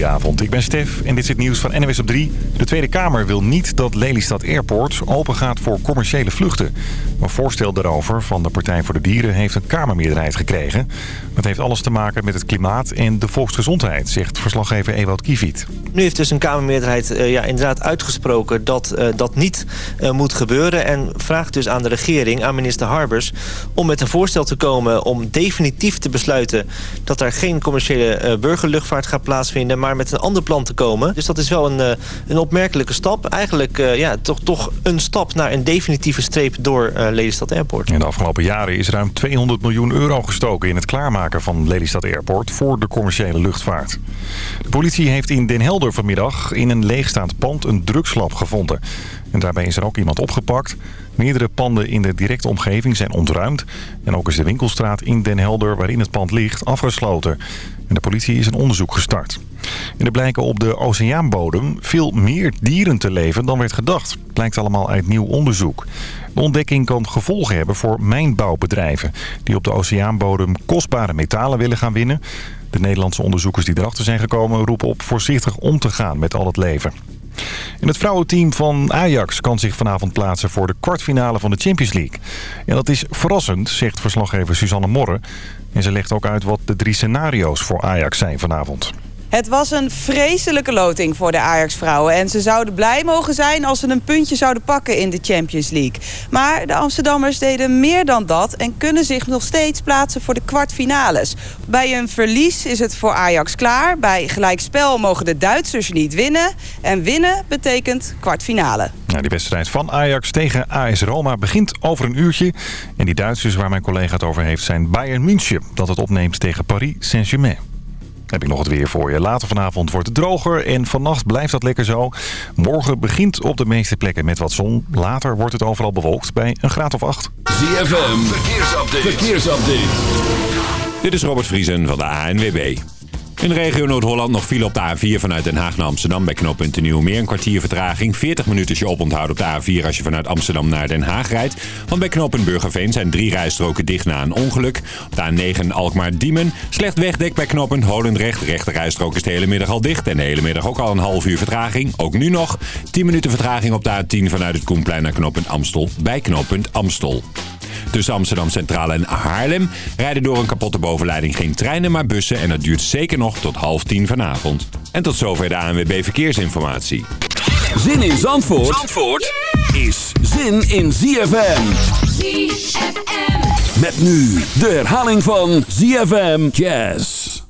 Goedenavond, ik ben Stef en dit is het nieuws van NWS op 3. De Tweede Kamer wil niet dat Lelystad Airport open gaat voor commerciële vluchten. Een voorstel daarover van de Partij voor de Dieren heeft een Kamermeerderheid gekregen. Dat heeft alles te maken met het klimaat en de volksgezondheid, zegt verslaggever Ewout Kiviet. Nu heeft dus een Kamermeerderheid uh, ja, inderdaad uitgesproken dat uh, dat niet uh, moet gebeuren. En vraagt dus aan de regering, aan minister Harbers... om met een voorstel te komen om definitief te besluiten... dat er geen commerciële burgerluchtvaart gaat plaatsvinden... met een ander plan te komen. Dus dat is wel een, een opmerkelijke stap. Eigenlijk ja, toch, toch een stap naar een definitieve streep door Lelystad Airport. In de afgelopen jaren is ruim 200 miljoen euro gestoken... in het klaarmaken van Lelystad Airport voor de commerciële luchtvaart. De politie heeft in Den Helder vanmiddag in een leegstaand pand een drugslab gevonden. En daarbij is er ook iemand opgepakt. Meerdere panden in de directe omgeving zijn ontruimd. En ook is de winkelstraat in Den Helder, waarin het pand ligt, afgesloten. En de politie is een onderzoek gestart. En er blijken op de oceaanbodem veel meer dieren te leven dan werd gedacht. Blijkt allemaal uit nieuw onderzoek. De ontdekking kan gevolgen hebben voor mijnbouwbedrijven... die op de oceaanbodem kostbare metalen willen gaan winnen. De Nederlandse onderzoekers die erachter zijn gekomen roepen op voorzichtig om te gaan met al het leven. En het vrouwenteam van Ajax kan zich vanavond plaatsen voor de kwartfinale van de Champions League. En dat is verrassend, zegt verslaggever Suzanne Morren. En ze legt ook uit wat de drie scenario's voor Ajax zijn vanavond. Het was een vreselijke loting voor de Ajax-vrouwen. En ze zouden blij mogen zijn als ze een puntje zouden pakken in de Champions League. Maar de Amsterdammers deden meer dan dat... en kunnen zich nog steeds plaatsen voor de kwartfinales. Bij een verlies is het voor Ajax klaar. Bij gelijkspel mogen de Duitsers niet winnen. En winnen betekent kwartfinale. Ja, die wedstrijd van Ajax tegen AS Roma begint over een uurtje. En die Duitsers waar mijn collega het over heeft zijn Bayern München... dat het opneemt tegen Paris Saint-Germain heb ik nog het weer voor je. Later vanavond wordt het droger en vannacht blijft dat lekker zo. Morgen begint op de meeste plekken met wat zon. Later wordt het overal bewolkt bij een graad of acht. ZFM, verkeersupdate. verkeersupdate. Dit is Robert Vriesen van de ANWB. In de regio Noord-Holland nog file op de A4 vanuit Den Haag naar Amsterdam bij knooppunt Nieuwmeer. Een kwartier vertraging. 40 minuten je oponthoud op de A4 als je vanuit Amsterdam naar Den Haag rijdt. Want bij knooppunt Burgerveen zijn drie rijstroken dicht na een ongeluk. Op de A9 Alkmaar-Diemen. Slecht wegdek bij knooppunt Holendrecht. De rechte rijstrook is de hele middag al dicht. En de hele middag ook al een half uur vertraging. Ook nu nog. 10 minuten vertraging op de A10 vanuit het Koenplein naar knooppunt Amstel. Bij knooppunt Amstel. Tussen Amsterdam Centraal en Haarlem rijden door een kapotte bovenleiding geen treinen, maar bussen. En dat duurt zeker nog tot half tien vanavond. En tot zover de ANWB Verkeersinformatie. Zin in Zandvoort, Zandvoort is zin in ZFM. ZFM. Met nu de herhaling van ZFM Jazz.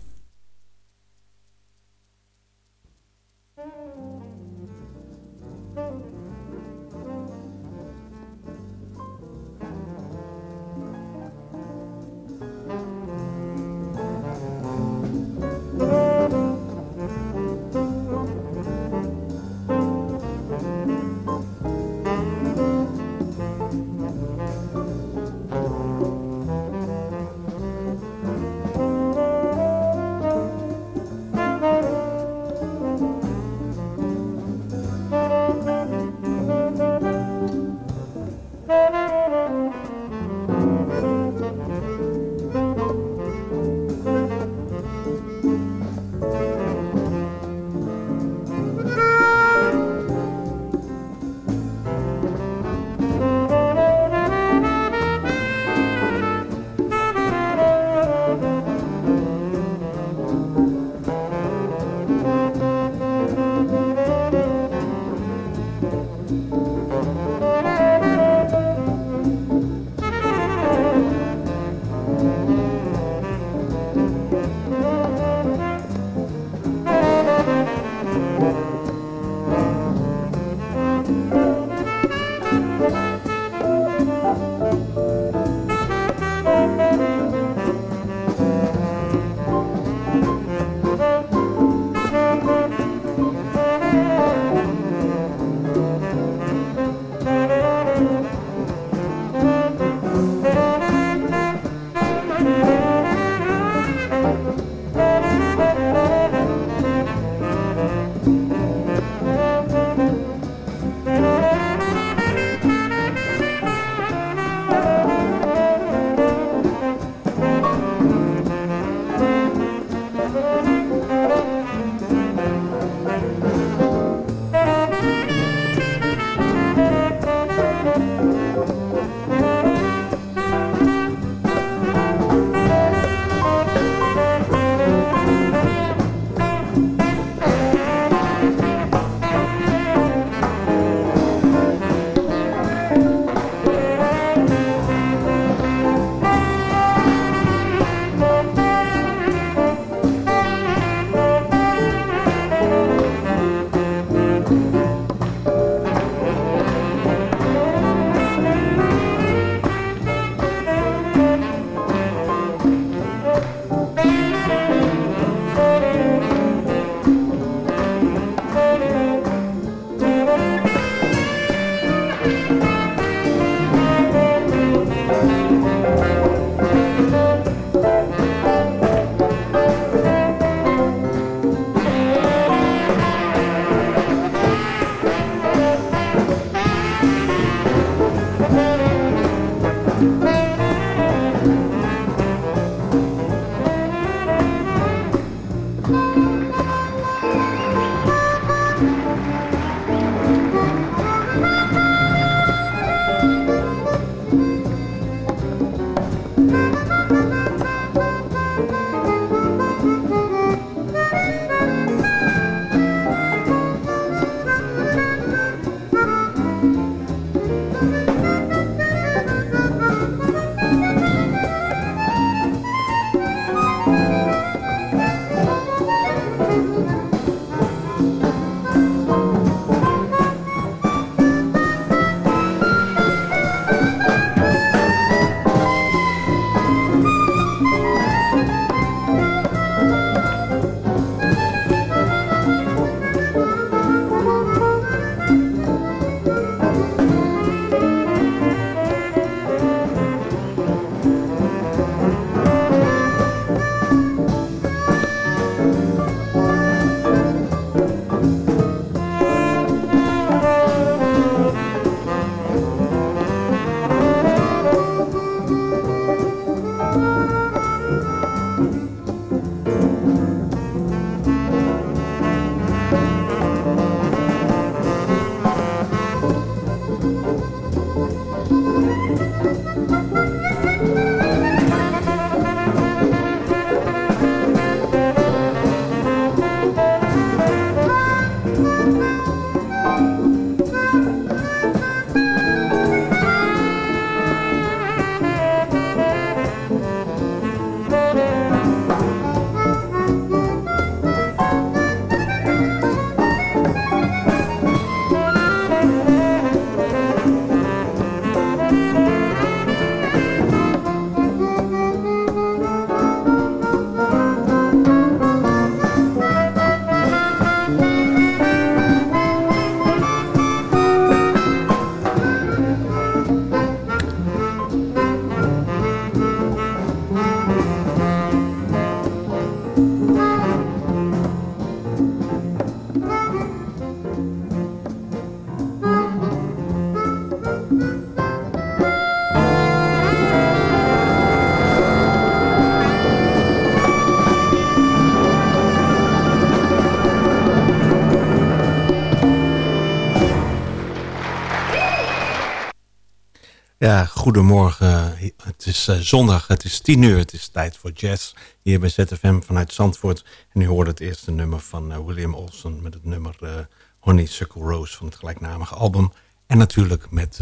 Goedemorgen. Het is uh, zondag, het is tien uur, het is tijd voor jazz. Hier bij ZFM vanuit Zandvoort. En u hoorde het eerste nummer van uh, William Olsen met het nummer uh, Honeysuckle Rose van het gelijknamige album. En natuurlijk met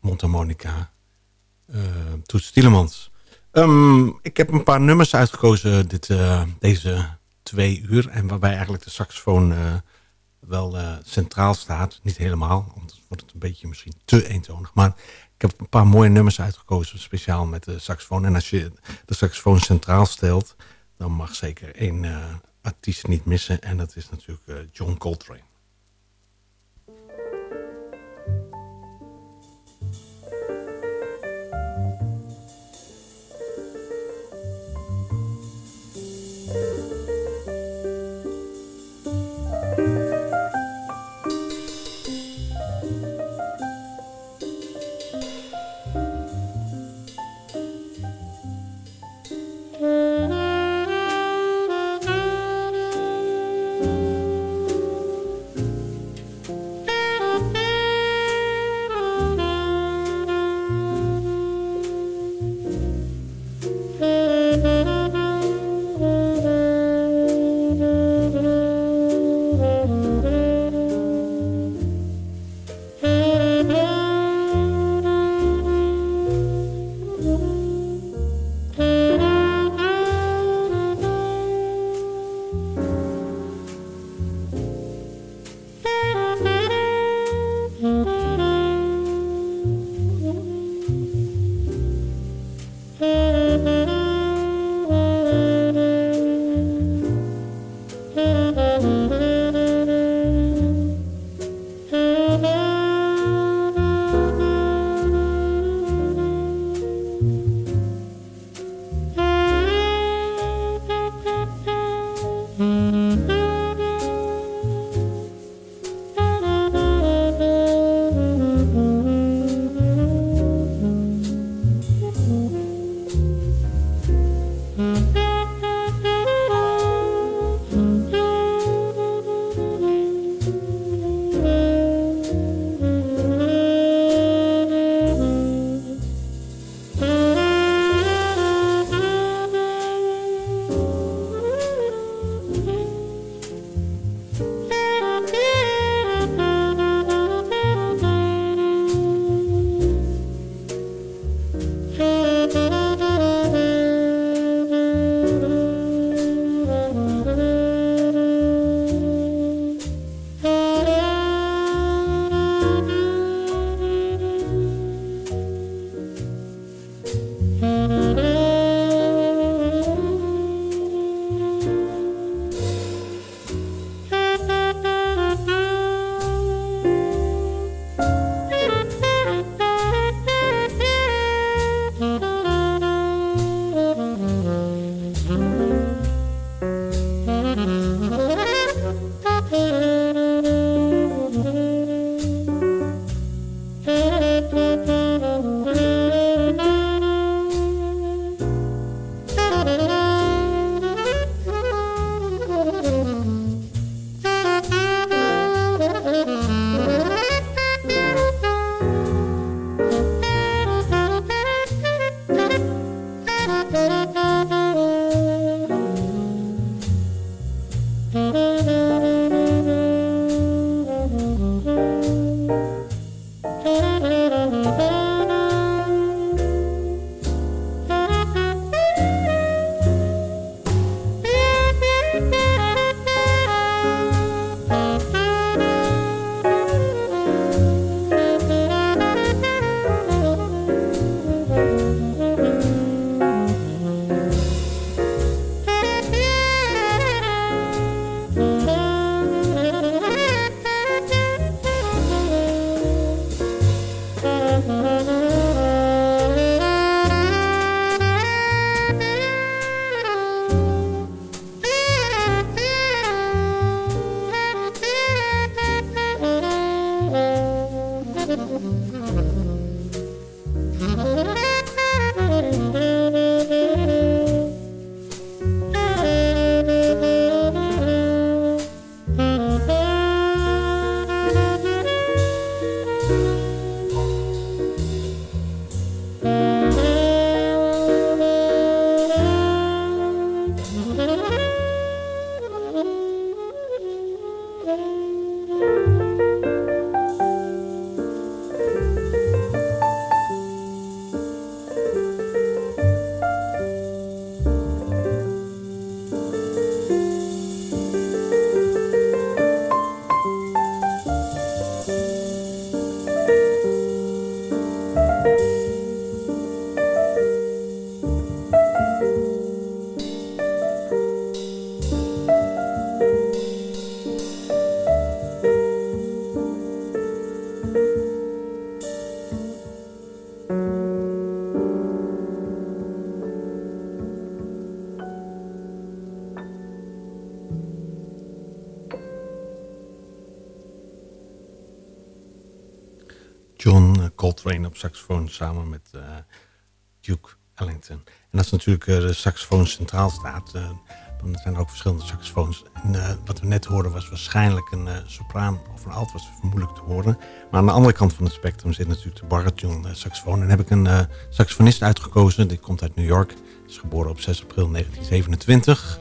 Montamonica, Toets Tielemans. Um, ik heb een paar nummers uitgekozen dit, deze twee uur. En waarbij eigenlijk de saxofoon wel centraal staat. Niet helemaal, wordt het een beetje misschien te eentonig. Maar ik heb een paar mooie nummers uitgekozen, speciaal met de saxofoon. En als je de saxofoon centraal stelt, dan mag zeker één uh, artiest niet missen. En dat is natuurlijk uh, John Coltrane. Coltrane op saxofoon samen met uh, Duke Ellington. En is natuurlijk uh, de saxofoon centraal staat. Uh, er zijn ook verschillende saxofoons. En, wat we net hoorden was waarschijnlijk een sopraan of een alt was moeilijk te horen. Maar aan de andere kant van het spectrum zit natuurlijk de bariton saxofoon. En dan heb ik een saxofonist uitgekozen. Die komt uit New York. Is geboren op 6 april 1927.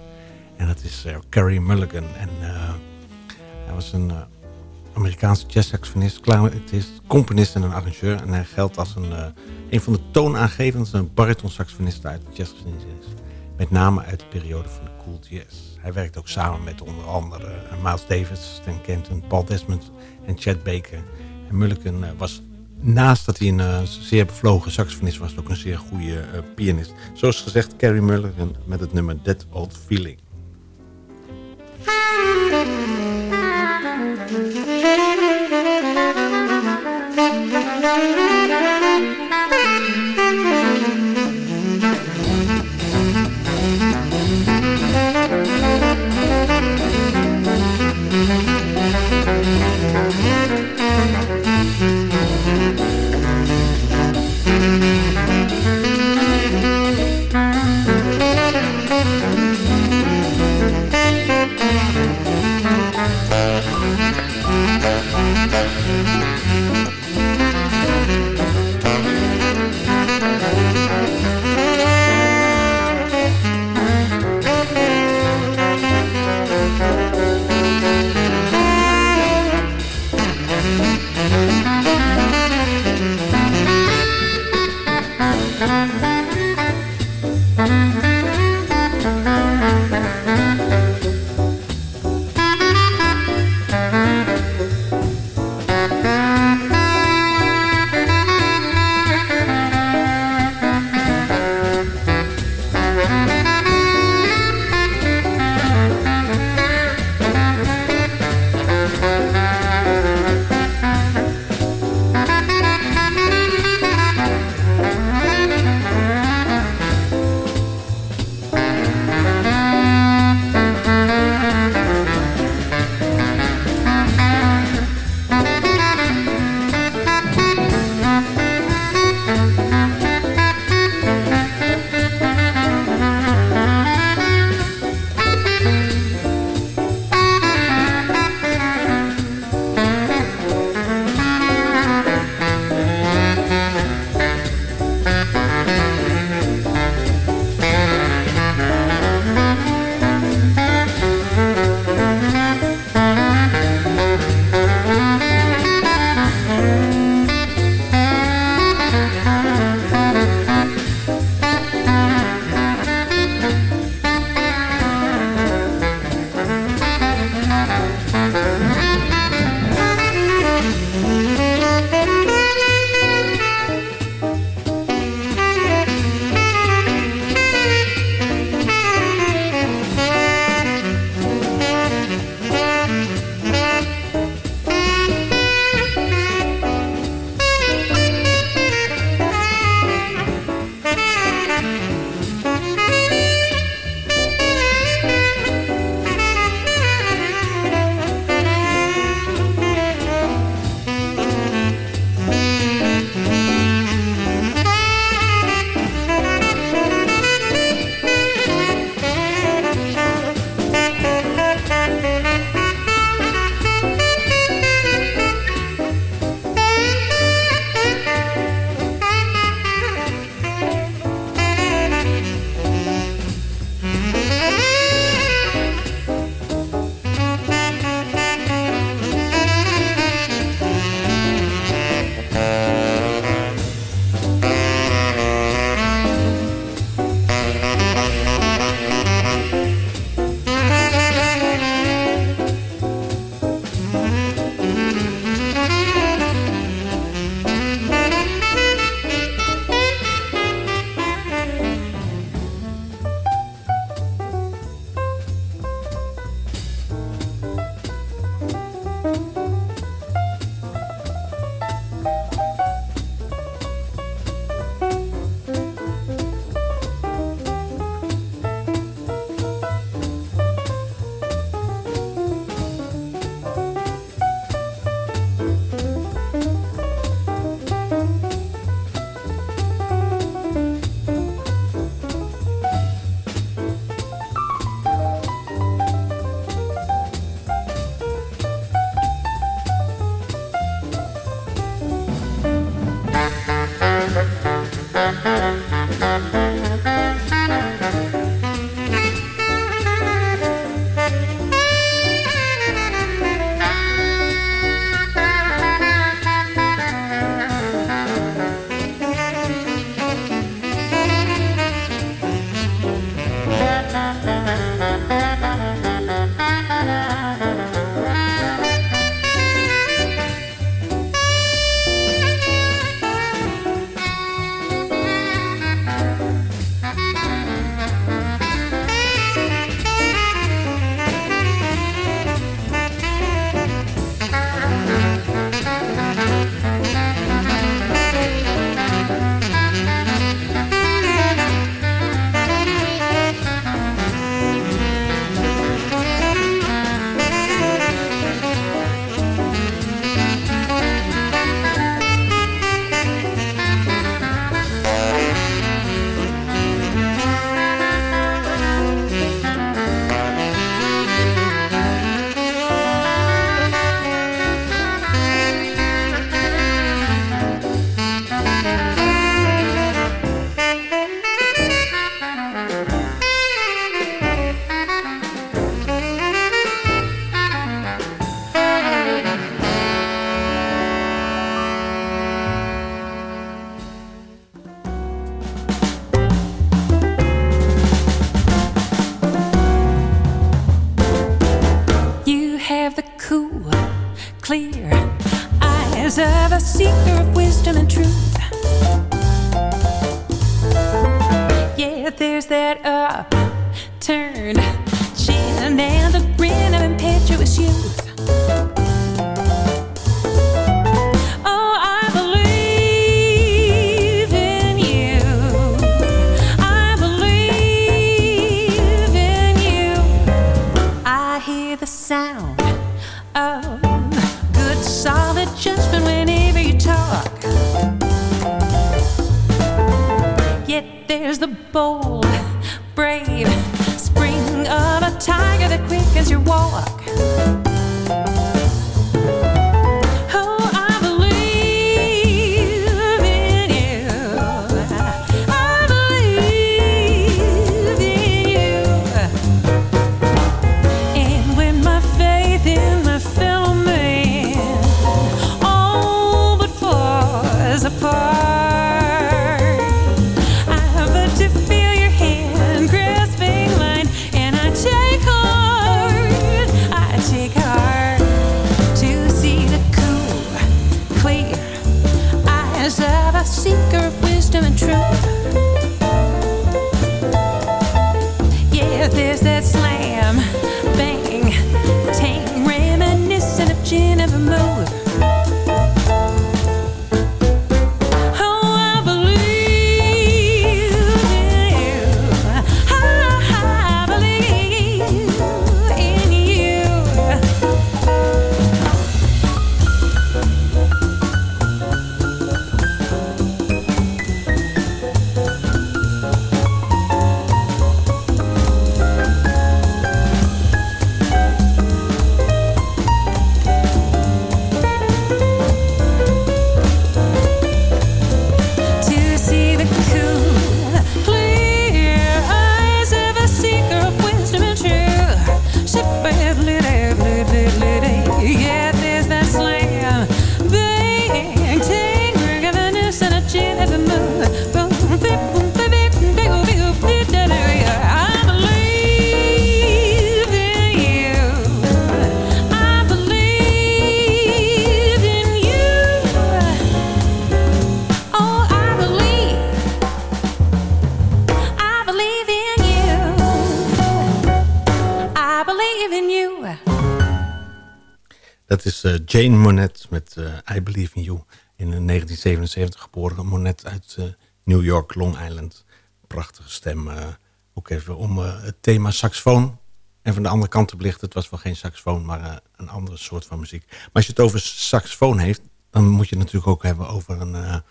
En dat is Carrie Mulligan. En hij was een Amerikaanse jazzsaxofonist, componist en een arrangeur. En hij geldt als een, uh, een van de toonaangevendste baritonsaxofonisten uit de jazzgeschiedenis. Met name uit de periode van de cool jazz. Hij werkt ook samen met onder andere uh, Miles Davis, Stan Kenton, Paul Desmond en Chad Baker. En Mulliken uh, was, naast dat hij een zeer bevlogen saxofonist was, ook een zeer goede pianist. Zoals gezegd, Carrie Mulligan met het nummer That Old Feeling. Jane Monet met uh, I Believe in You. In 1977 geboren. Monet uit New York, Long Island. Prachtige stem. Ook even om het thema saxofoon. En van de andere kant te belichten. Het was wel geen saxofoon, maar een andere soort van muziek. Maar als je het over saxofoon heeft... dan moet je het natuurlijk ook hebben over een...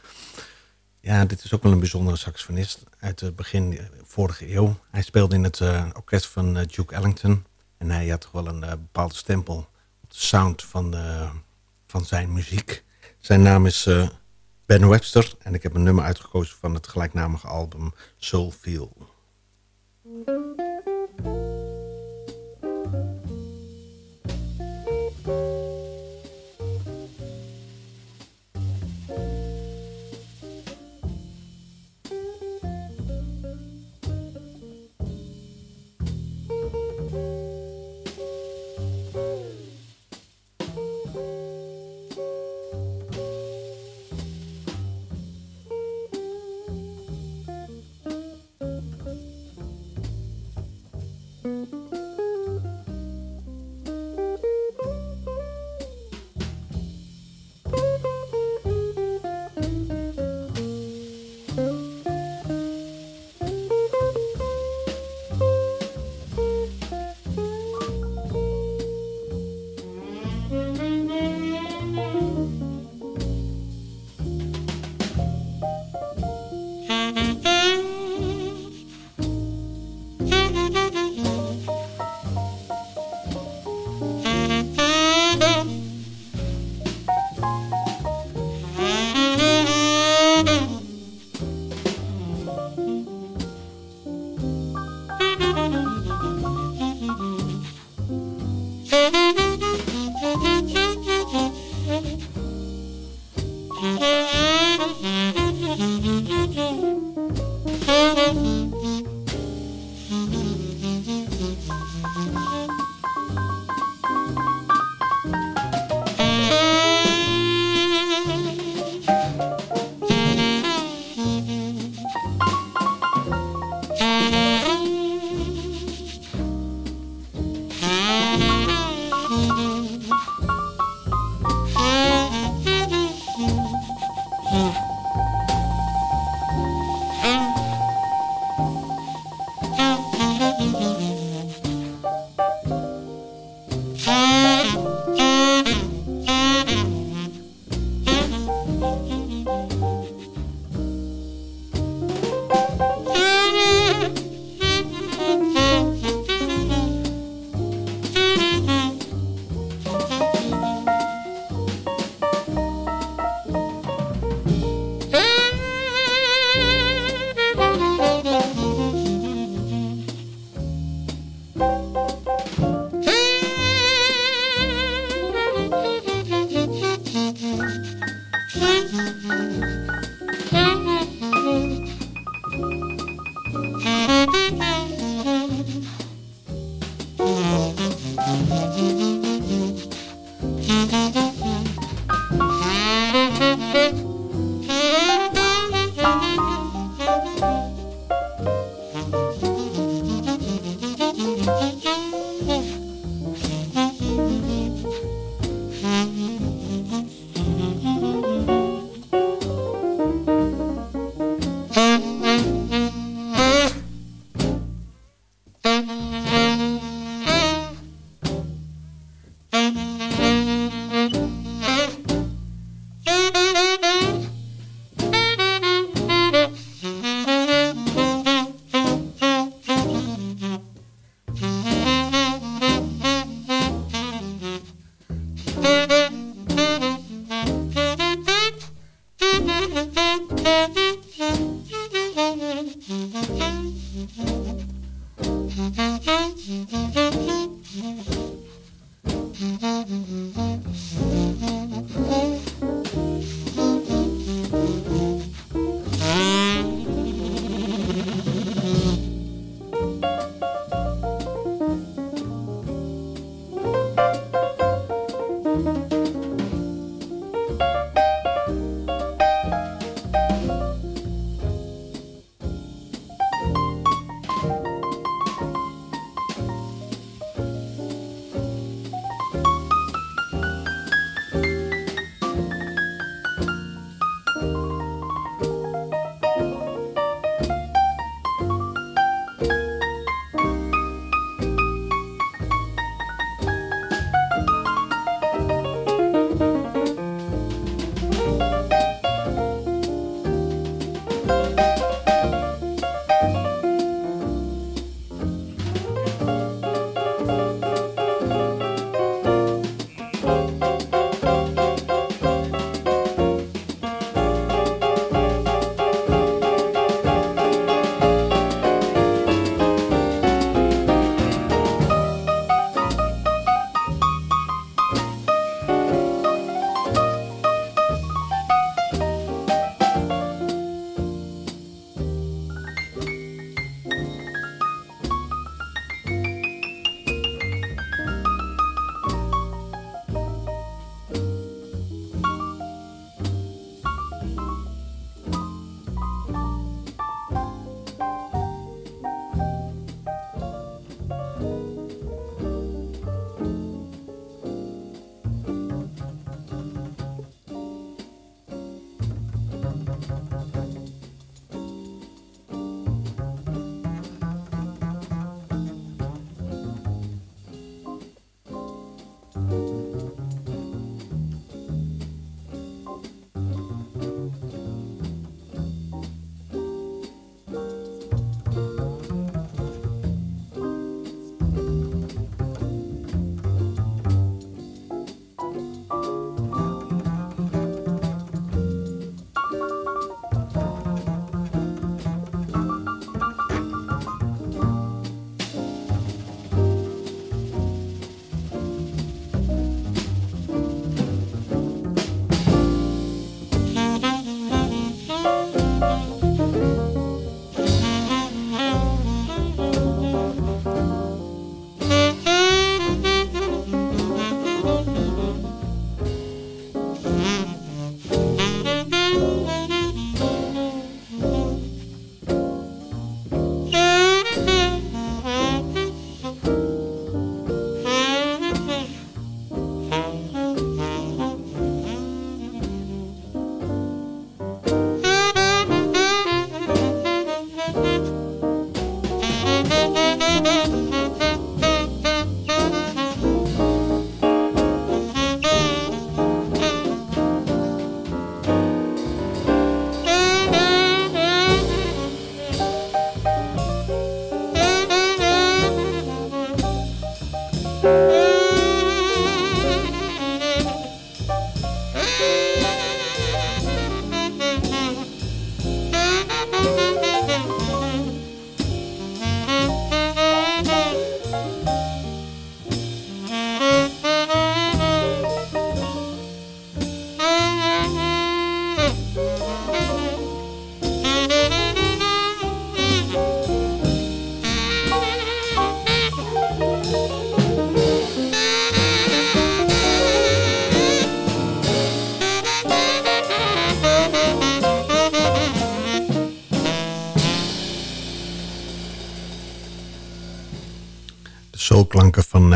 ja, dit is ook wel een bijzondere saxofonist. Uit het begin vorige eeuw. Hij speelde in het orkest van Duke Ellington. En hij had toch wel een bepaalde stempel sound van, uh, van zijn muziek. Zijn naam is uh, Ben Webster en ik heb een nummer uitgekozen van het gelijknamige album Soul Feel.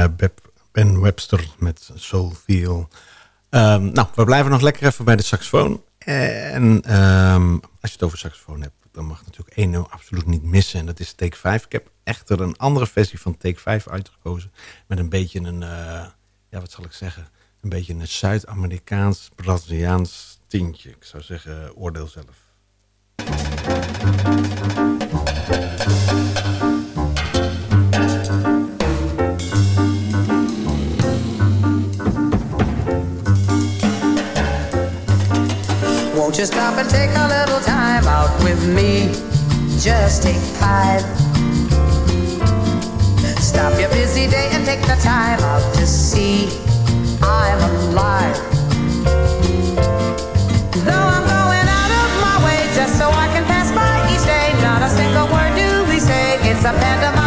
Uh, Ben Webster met Soul Feel. Um, nou, we blijven nog lekker even bij de saxofoon. En um, als je het over saxofoon hebt, dan mag natuurlijk één nummer absoluut niet missen. En dat is Take 5. Ik heb echter een andere versie van Take 5 uitgekozen. Met een beetje een, uh, ja wat zal ik zeggen, een beetje een Zuid-Amerikaans, Braziliaans tintje. Ik zou zeggen, oordeel zelf. Just stop and take a little time out with me. Just take five. Stop your busy day and take the time out to see I'm alive. Though I'm going out of my way just so I can pass by each day, not a single word do we say. It's a pandemic.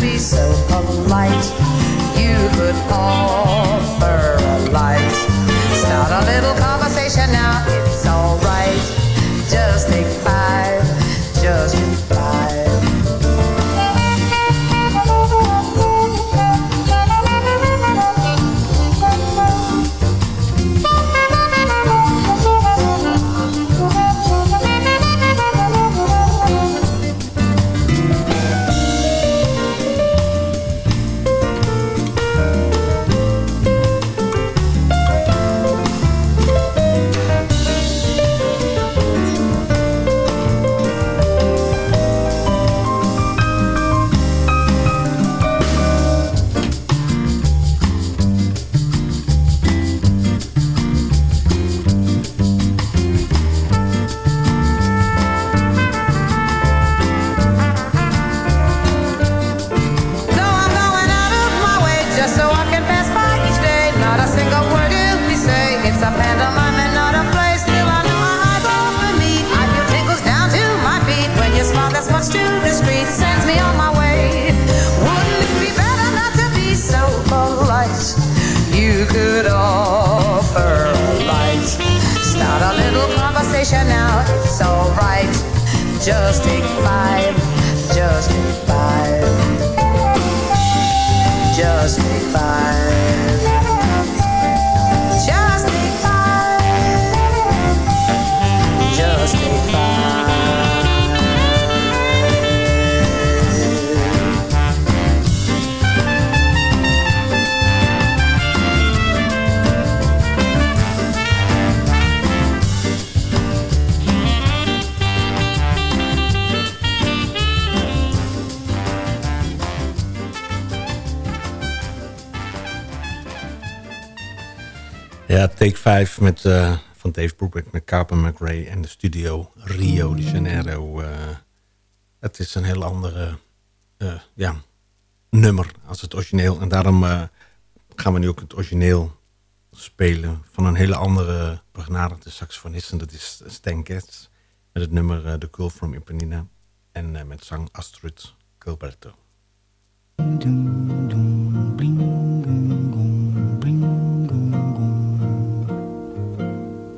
Be so polite. You could offer a light. Start a little conversation now, it's alright. Just take five, now. It's alright. Just take five. Just take five. Just take five. Take 5 met, eh, van Dave Brubeck met Carpen McRae en de studio Rio de Janeiro. eh, het is een heel andere eh, ja, nummer als het origineel. En daarom gaan we nu ook het origineel spelen van een hele andere begenadigde saxofonist. En dat is Stan Getz met het nummer The Girl from Ipanema. En met zang Astrid Gilberto.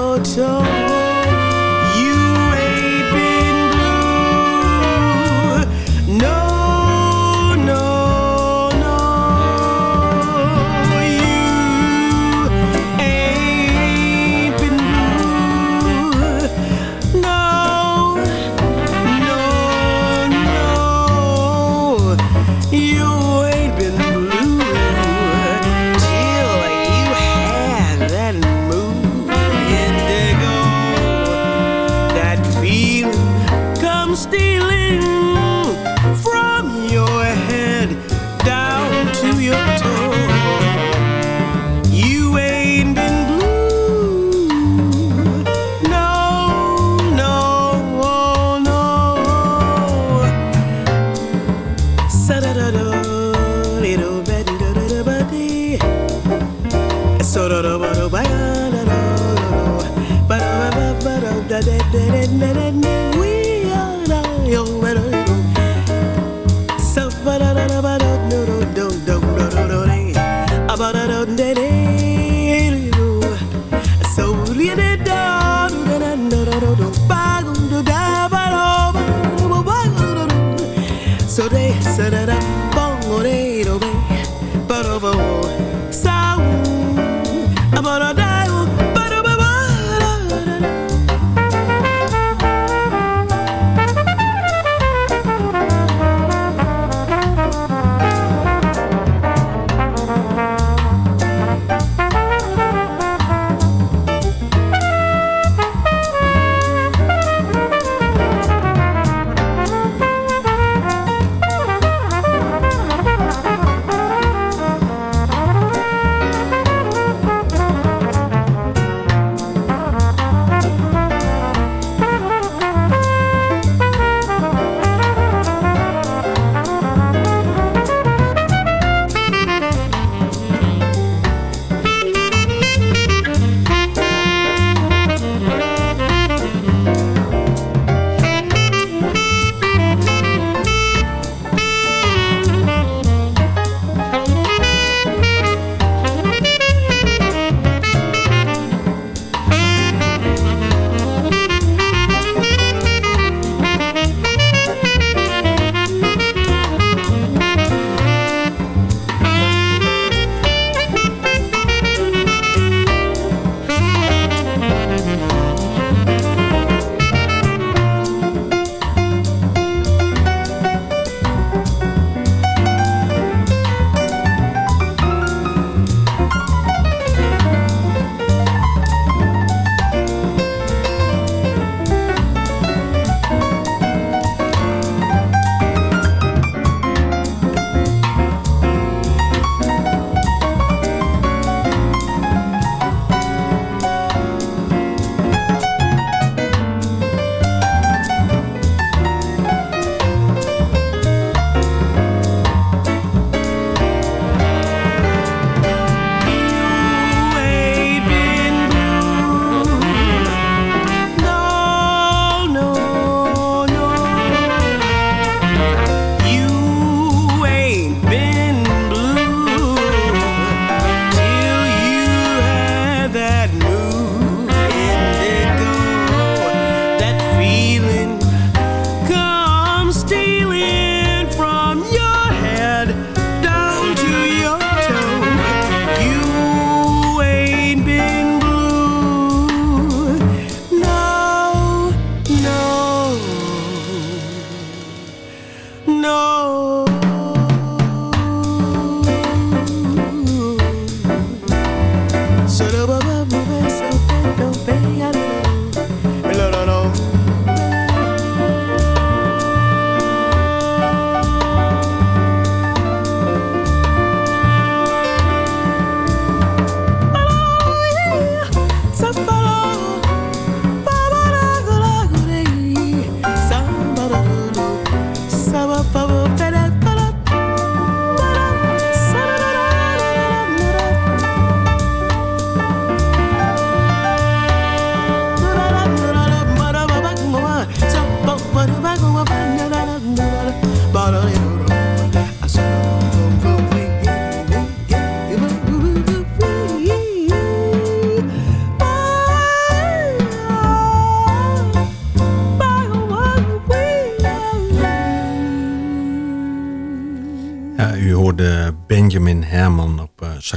your toes.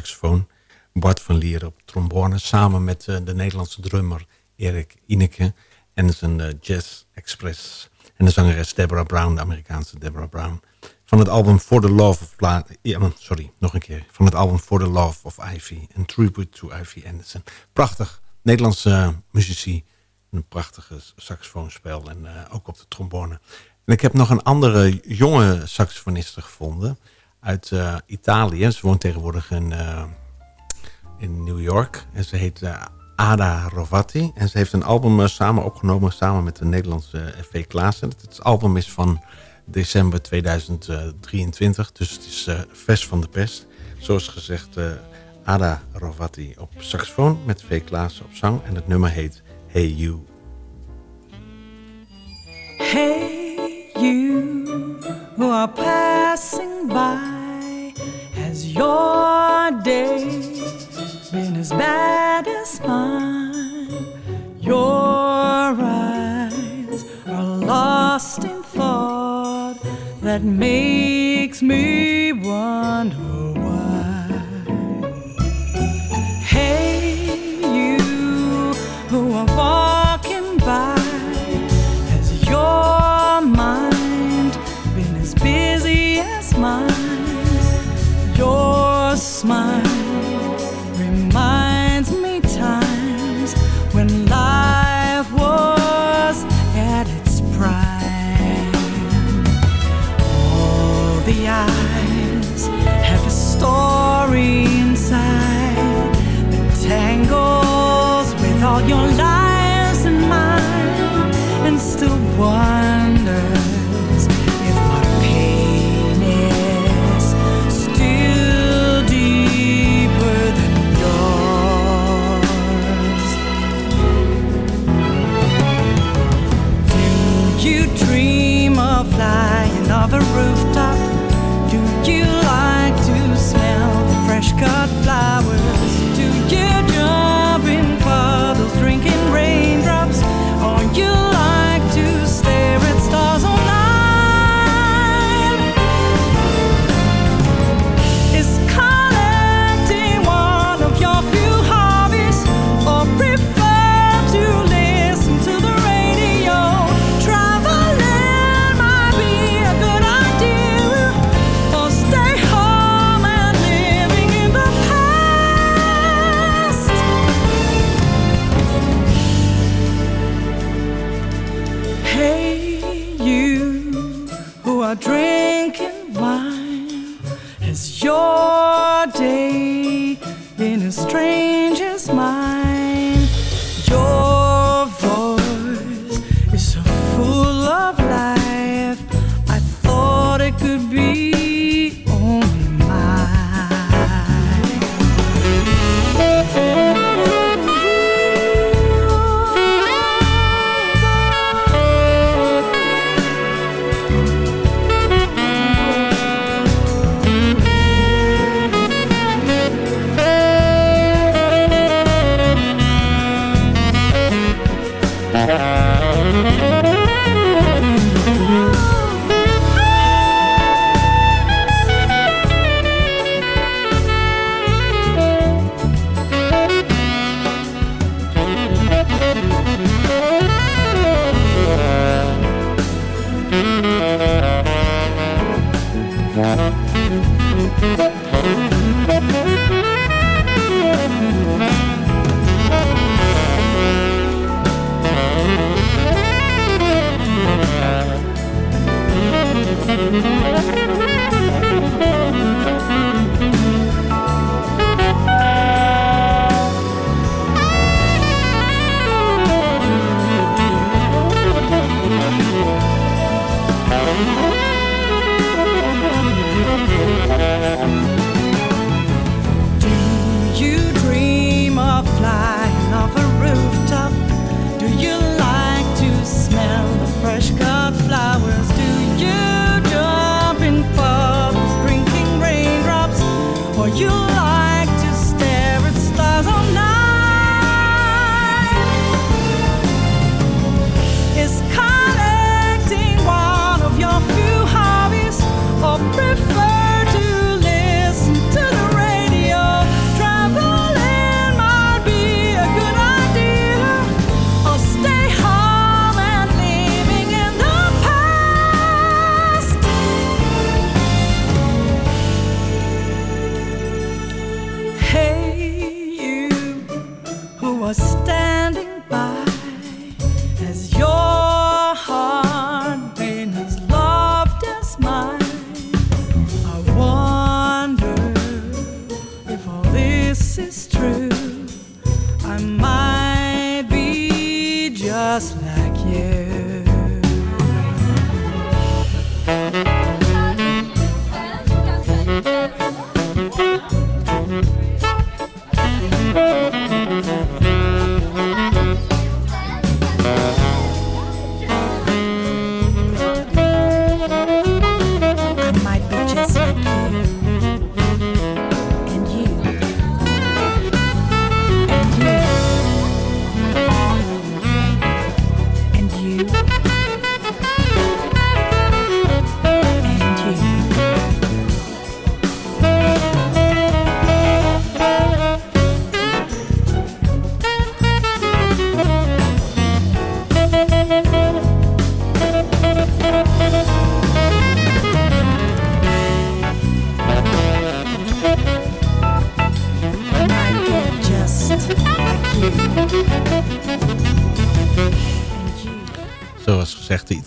Saxofoon. Bart van Lier op trombone. Samen met eh, de Nederlandse drummer Erik Ineke. En zijn eh, Jazz Express. En de zangeres Deborah Brown, de Amerikaanse Deborah Brown. Van het album For the Love of... Mm, sorry, nog een keer. Van het album For the Love of Ivy. Een tribute to Ivy Anderson. Prachtig. Nederlandse eh, muzici. Een prachtige saxofoonspel. En ook op de trombone. En ik heb nog een andere jonge saxofoniste gevonden. Uit eh, Italië. Ze woont tegenwoordig in, eh, in New York. En ze heet eh, Ada Rovatti. En ze heeft een album samen opgenomen. Samen met de Nederlandse F.V. Klaassen. Het, album is van december 2023. Dus het is vers van de pest. Zoals gezegd, Ada Rovatti op saxofoon. Met V. Klaassen op zang. En het nummer heet Hey You. Hey, you who are passing by, your day been as bad as mine? Your eyes are lost in thought that makes me wonder why. Hey, smile reminds me times when life was at its prime. All the eyes have a story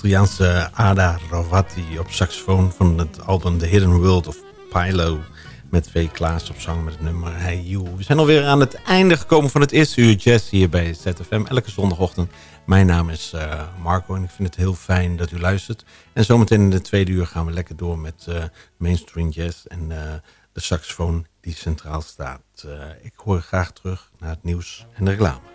Italiaanse Ada Ravati op saxofoon van het album The Hidden World of Pilo. Met V. Klaas op zang met het nummer Hey You. We zijn alweer aan het einde gekomen van het eerste uur jazz hier bij ZFM. Elke zondagochtend. Mijn naam is eh, Marco en ik vind het heel fijn dat u luistert. En zometeen in de tweede uur gaan we lekker door met eh, mainstream jazz. En eh, de saxofoon die centraal staat. Ik hoor graag terug naar het nieuws en de reclame.